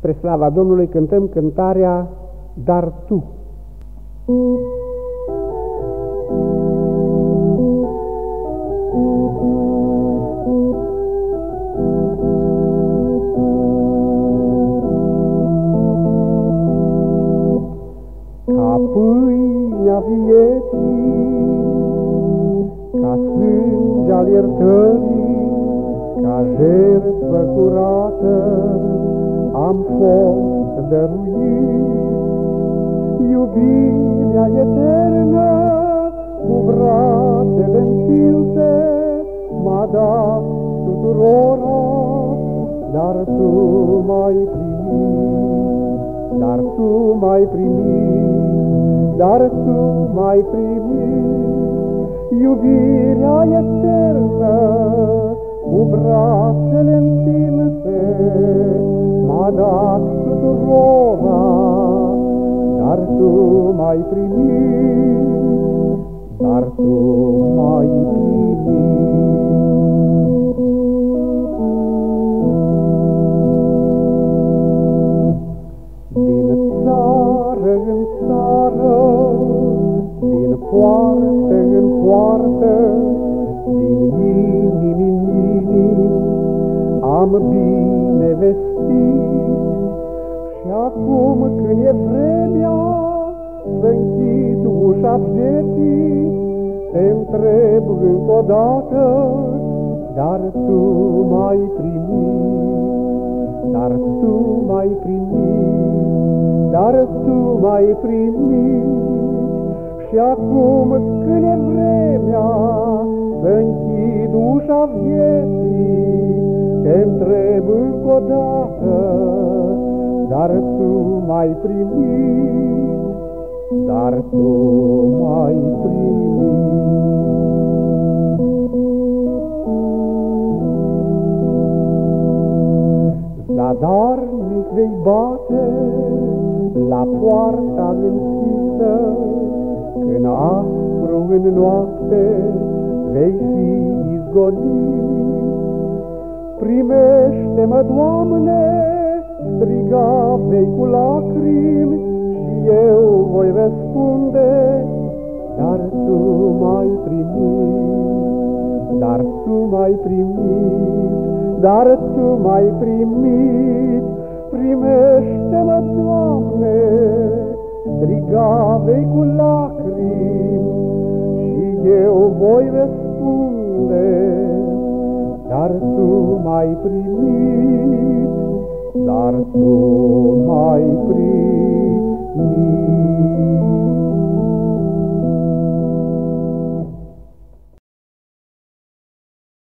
Spre slava Domnului cântăm cântarea Dar Tu. Ca pâinea vieții, ca sânge al iertării, ca jertfă curată, am fost dăruit. Iubirea eternă cu brațele întinse m-a dat tuturora, dar tu m-ai primit, dar tu m-ai primit, dar tu m-ai primit. Iubirea eternă cu brațele tu m-ai primit, dar tu m-ai primit. Din țară în țară, din poartă în poartă, din inimi în inimi, am bine vestit. Și acum când e vremea să închid ușa vieții, te întreb încă o dată, dar tu m-ai primit, dar tu m-ai primit, dar tu m-ai primit. Și acum când e vremea să închid ușa vieții, te întreb încă o dată, dar tu m-ai primit, dar tu m-ai primit. Zadarnic vei bate la poarta închisă, Când aspru în noapte vei fi izgonit. Primește-mă, Doamne, striga vei cu lacrimi și eu voi răspunde, dar Tu m-ai primit, dar Tu m-ai primit, dar Tu m-ai primit. Primește-mă, Doamne, striga vei cu lacrimi și eu voi răspunde, dar Tu m-ai primit, dar Tu m-ai primit.